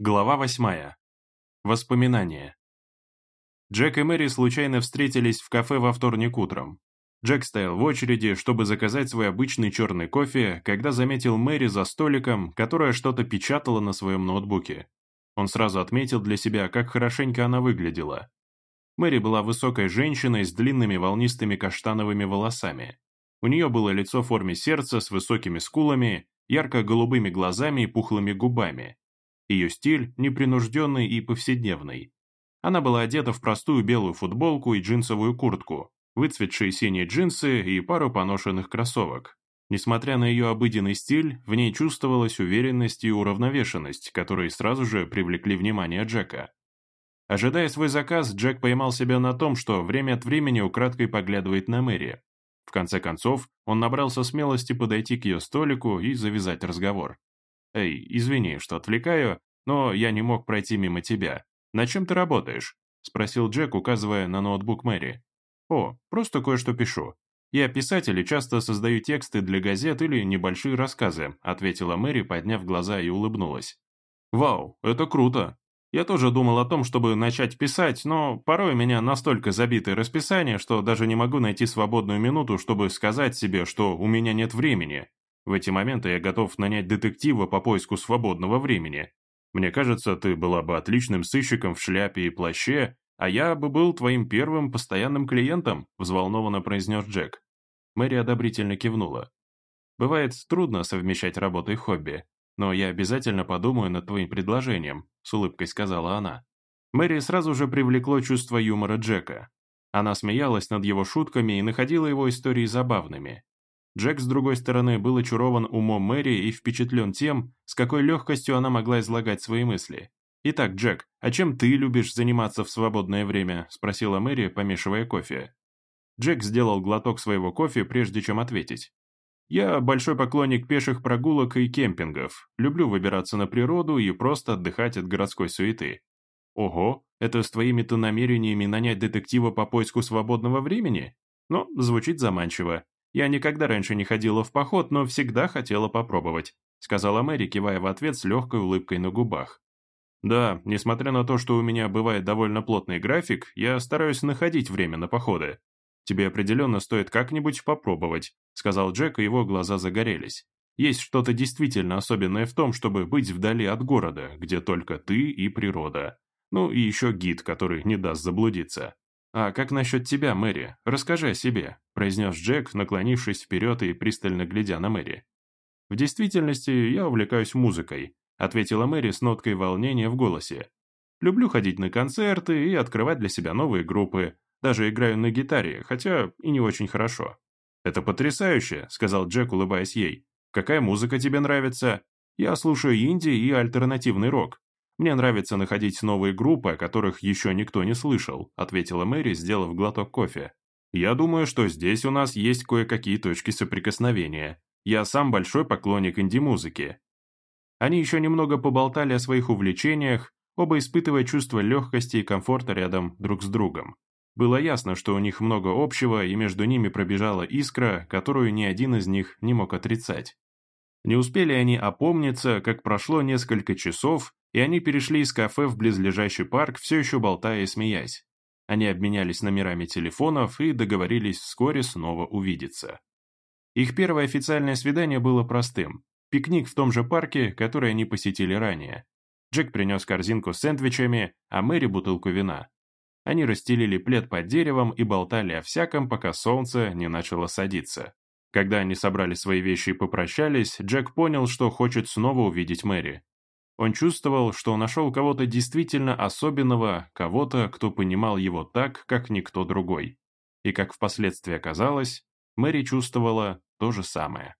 Глава восьмая. Воспоминания. Джек и Мэри случайно встретились в кафе во вторник утром. Джек стоял в очереди, чтобы заказать свой обычный черный кофе, когда заметил Мэри за столиком, которая что-то печатала на своем ноутбуке. Он сразу отметил для себя, как хорошенько она выглядела. Мэри была высокой женщиной с длинными волнистыми каштановыми волосами. У нее было лицо в форме сердца с высокими скулами, ярко-голубыми глазами и пухлыми губами. Ее стиль непринужденный и повседневный. Она была одета в простую белую футболку и джинсовую куртку, выцветшие синие джинсы и пару поношенных кроссовок. Несмотря на ее обыденный стиль, в ней чувствовалась уверенность и уравновешенность, которые сразу же привлекли внимание Джека. Ожидая свой заказ, Джек поймал себя на том, что время от времени украдкой поглядывает на Мэри. В конце концов, он набрался смелости подойти к ее столику и завязать разговор. «Эй, извини, что отвлекаю, но я не мог пройти мимо тебя. На чем ты работаешь?» — спросил Джек, указывая на ноутбук Мэри. «О, просто кое-что пишу. Я писатель и часто создаю тексты для газет или небольшие рассказы», — ответила Мэри, подняв глаза и улыбнулась. «Вау, это круто. Я тоже думал о том, чтобы начать писать, но порой у меня настолько забитое расписание, что даже не могу найти свободную минуту, чтобы сказать себе, что у меня нет времени. В эти моменты я готов нанять детектива по поиску свободного времени. Мне кажется, ты была бы отличным сыщиком в шляпе и плаще, а я бы был твоим первым постоянным клиентом», взволнованно произнес Джек. Мэри одобрительно кивнула. «Бывает трудно совмещать работу и хобби, но я обязательно подумаю над твоим предложением», с улыбкой сказала она. Мэри сразу же привлекло чувство юмора Джека. Она смеялась над его шутками и находила его истории забавными. Джек, с другой стороны, был очарован умом Мэри и впечатлен тем, с какой легкостью она могла излагать свои мысли. «Итак, Джек, а чем ты любишь заниматься в свободное время?» – спросила Мэри, помешивая кофе. Джек сделал глоток своего кофе, прежде чем ответить. «Я большой поклонник пеших прогулок и кемпингов. Люблю выбираться на природу и просто отдыхать от городской суеты». «Ого, это с твоими-то намерениями нанять детектива по поиску свободного времени?» «Ну, звучит заманчиво. «Я никогда раньше не ходила в поход, но всегда хотела попробовать», сказала Мэри, кивая в ответ с легкой улыбкой на губах. «Да, несмотря на то, что у меня бывает довольно плотный график, я стараюсь находить время на походы. Тебе определенно стоит как-нибудь попробовать», сказал Джек, и его глаза загорелись. «Есть что-то действительно особенное в том, чтобы быть вдали от города, где только ты и природа. Ну и еще гид, который не даст заблудиться. «А как насчет тебя, Мэри? Расскажи о себе», – произнес Джек, наклонившись вперед и пристально глядя на Мэри. «В действительности я увлекаюсь музыкой», – ответила Мэри с ноткой волнения в голосе. «Люблю ходить на концерты и открывать для себя новые группы. Даже играю на гитаре, хотя и не очень хорошо». «Это потрясающе», – сказал Джек, улыбаясь ей. «Какая музыка тебе нравится?» «Я слушаю инди и альтернативный рок. «Мне нравится находить новые группы, о которых еще никто не слышал», ответила Мэри, сделав глоток кофе. «Я думаю, что здесь у нас есть кое-какие точки соприкосновения. Я сам большой поклонник инди-музыки». Они еще немного поболтали о своих увлечениях, оба испытывая чувство легкости и комфорта рядом друг с другом. Было ясно, что у них много общего, и между ними пробежала искра, которую ни один из них не мог отрицать. Не успели они опомниться, как прошло несколько часов, и они перешли из кафе в близлежащий парк, все еще болтая и смеясь. Они обменялись номерами телефонов и договорились вскоре снова увидеться. Их первое официальное свидание было простым. Пикник в том же парке, который они посетили ранее. Джек принес корзинку с сэндвичами, а Мэри бутылку вина. Они расстелили плед под деревом и болтали о всяком, пока солнце не начало садиться. Когда они собрали свои вещи и попрощались, Джек понял, что хочет снова увидеть Мэри. Он чувствовал, что нашел кого-то действительно особенного, кого-то, кто понимал его так, как никто другой. И как впоследствии оказалось, Мэри чувствовала то же самое.